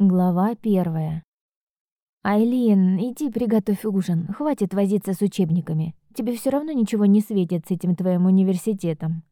Глава первая. «Айлин, иди приготовь ужин. Хватит возиться с учебниками. Тебе все равно ничего не светит с этим твоим университетом».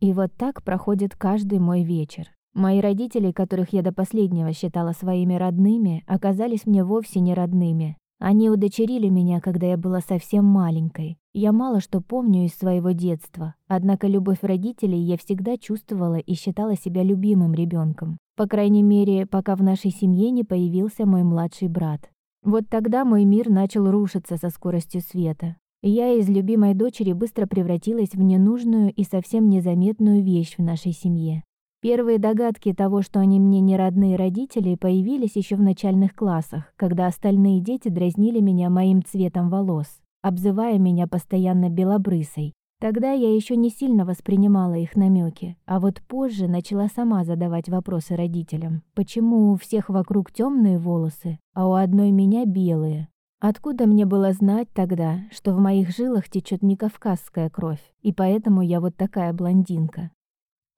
И вот так проходит каждый мой вечер. Мои родители, которых я до последнего считала своими родными, оказались мне вовсе не родными. Они удочерили меня, когда я была совсем маленькой. Я мало что помню из своего детства, однако любовь родителей я всегда чувствовала и считала себя любимым ребенком. По крайней мере, пока в нашей семье не появился мой младший брат. Вот тогда мой мир начал рушиться со скоростью света. я из любимой дочери быстро превратилась в ненужную и совсем незаметную вещь в нашей семье. Первые догадки того, что они мне не родные родители, появились еще в начальных классах, когда остальные дети дразнили меня моим цветом волос, обзывая меня постоянно белобрысой. Тогда я еще не сильно воспринимала их намеки, а вот позже начала сама задавать вопросы родителям. Почему у всех вокруг темные волосы, а у одной меня белые? Откуда мне было знать тогда, что в моих жилах течет не кавказская кровь, и поэтому я вот такая блондинка?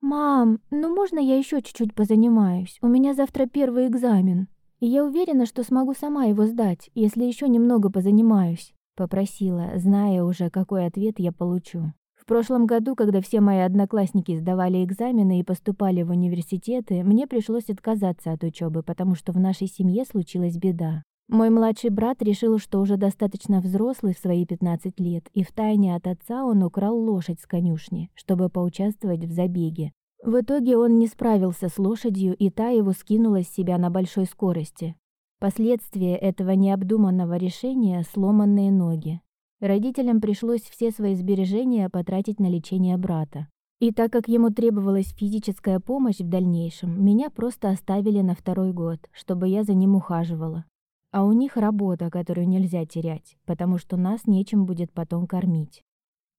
«Мам, ну можно я еще чуть-чуть позанимаюсь? У меня завтра первый экзамен, и я уверена, что смогу сама его сдать, если еще немного позанимаюсь». Попросила, зная уже, какой ответ я получу. В прошлом году, когда все мои одноклассники сдавали экзамены и поступали в университеты, мне пришлось отказаться от учебы, потому что в нашей семье случилась беда. Мой младший брат решил, что уже достаточно взрослый в свои 15 лет, и втайне от отца он украл лошадь с конюшни, чтобы поучаствовать в забеге. В итоге он не справился с лошадью, и та его скинула с себя на большой скорости. Последствия этого необдуманного решения – сломанные ноги. Родителям пришлось все свои сбережения потратить на лечение брата. И так как ему требовалась физическая помощь в дальнейшем, меня просто оставили на второй год, чтобы я за ним ухаживала. А у них работа, которую нельзя терять, потому что нас нечем будет потом кормить.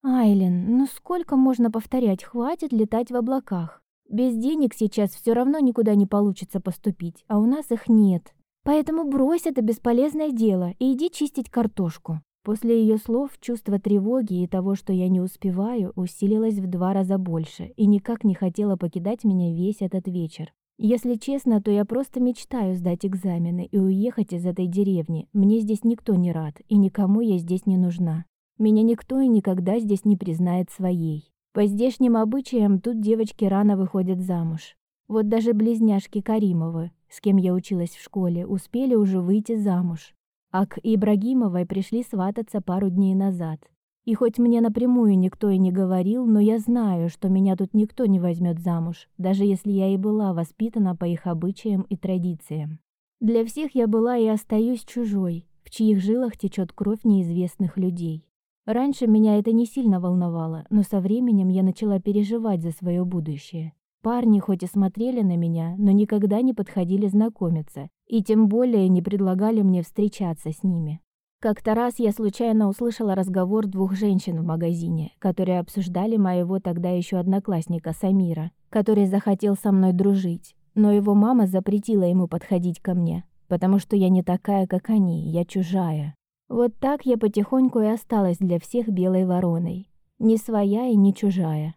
«Айлен, ну сколько можно повторять, хватит летать в облаках? Без денег сейчас все равно никуда не получится поступить, а у нас их нет. Поэтому брось это бесполезное дело и иди чистить картошку. После ее слов чувство тревоги и того, что я не успеваю, усилилось в два раза больше и никак не хотело покидать меня весь этот вечер. Если честно, то я просто мечтаю сдать экзамены и уехать из этой деревни. Мне здесь никто не рад, и никому я здесь не нужна. Меня никто и никогда здесь не признает своей. По здешним обычаям тут девочки рано выходят замуж. Вот даже близняшки Каримовы, с кем я училась в школе, успели уже выйти замуж. А к Ибрагимовой пришли свататься пару дней назад. И хоть мне напрямую никто и не говорил, но я знаю, что меня тут никто не возьмет замуж, даже если я и была воспитана по их обычаям и традициям. Для всех я была и остаюсь чужой, в чьих жилах течет кровь неизвестных людей. Раньше меня это не сильно волновало, но со временем я начала переживать за свое будущее. Парни хоть и смотрели на меня, но никогда не подходили знакомиться, и тем более не предлагали мне встречаться с ними. Как-то раз я случайно услышала разговор двух женщин в магазине, которые обсуждали моего тогда еще одноклассника Самира, который захотел со мной дружить, но его мама запретила ему подходить ко мне, потому что я не такая, как они, я чужая. Вот так я потихоньку и осталась для всех белой вороной, не своя и не чужая.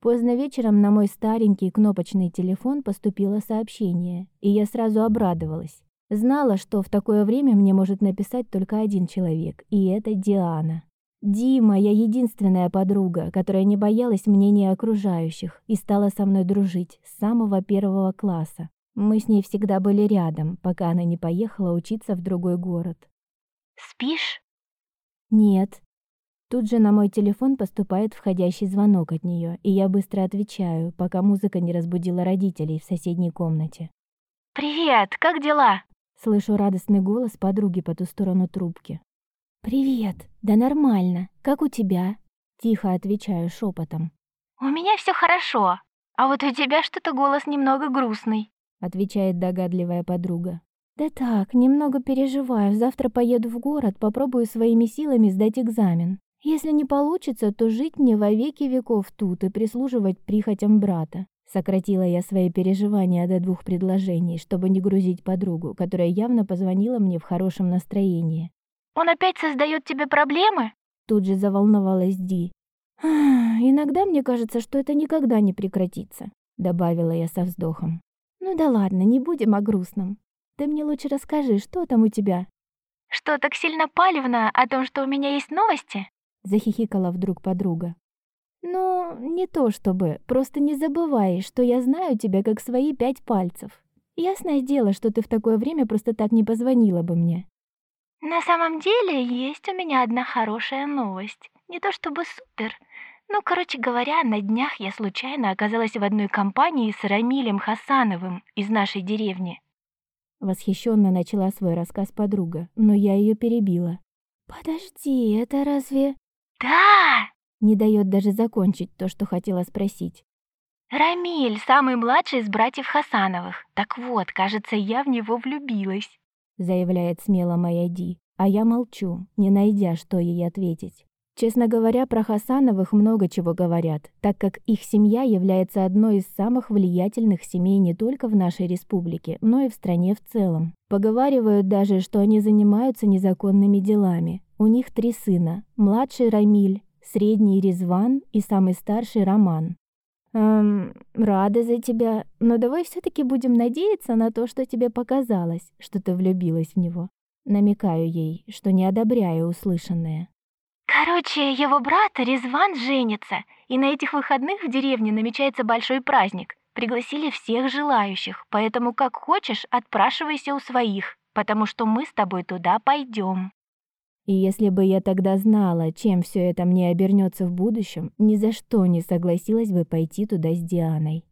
Поздно вечером на мой старенький кнопочный телефон поступило сообщение, и я сразу обрадовалась. Знала, что в такое время мне может написать только один человек, и это Диана. Ди – моя единственная подруга, которая не боялась мнения окружающих и стала со мной дружить с самого первого класса. Мы с ней всегда были рядом, пока она не поехала учиться в другой город. «Спишь?» «Нет», Тут же на мой телефон поступает входящий звонок от нее, и я быстро отвечаю, пока музыка не разбудила родителей в соседней комнате. «Привет, как дела?» Слышу радостный голос подруги по ту сторону трубки. «Привет, да нормально, как у тебя?» Тихо отвечаю шепотом. «У меня все хорошо, а вот у тебя что-то голос немного грустный», отвечает догадливая подруга. «Да так, немного переживаю. Завтра поеду в город, попробую своими силами сдать экзамен. Если не получится, то жить мне во веки веков тут и прислуживать прихотям брата. Сократила я свои переживания до двух предложений, чтобы не грузить подругу, которая явно позвонила мне в хорошем настроении. «Он опять создает тебе проблемы?» Тут же заволновалась Ди. «Иногда мне кажется, что это никогда не прекратится», добавила я со вздохом. «Ну да ладно, не будем о грустном. Ты мне лучше расскажи, что там у тебя?» «Что, так сильно палевно о том, что у меня есть новости?» Захихикала вдруг подруга. «Ну, не то чтобы, просто не забывай, что я знаю тебя как свои пять пальцев. Ясное дело, что ты в такое время просто так не позвонила бы мне». «На самом деле, есть у меня одна хорошая новость. Не то чтобы супер, но, короче говоря, на днях я случайно оказалась в одной компании с Рамилем Хасановым из нашей деревни. Восхищенно начала свой рассказ подруга, но я ее перебила. «Подожди, это разве...» «Да!» Не дает даже закончить то, что хотела спросить. «Рамиль, самый младший из братьев Хасановых. Так вот, кажется, я в него влюбилась», заявляет смело моя Ди, а я молчу, не найдя, что ей ответить. Честно говоря, про Хасановых много чего говорят, так как их семья является одной из самых влиятельных семей не только в нашей республике, но и в стране в целом. Поговаривают даже, что они занимаются незаконными делами. У них три сына: младший Рамиль, средний Резван и самый старший Роман. Эм, рада за тебя, но давай все таки будем надеяться на то, что тебе показалось, что ты влюбилась в него. Намекаю ей, что не одобряю услышанное. Короче, его брат Резван женится, и на этих выходных в деревне намечается большой праздник. Пригласили всех желающих, поэтому как хочешь, отпрашивайся у своих, потому что мы с тобой туда пойдем. И если бы я тогда знала, чем все это мне обернется в будущем, ни за что не согласилась бы пойти туда с Дианой.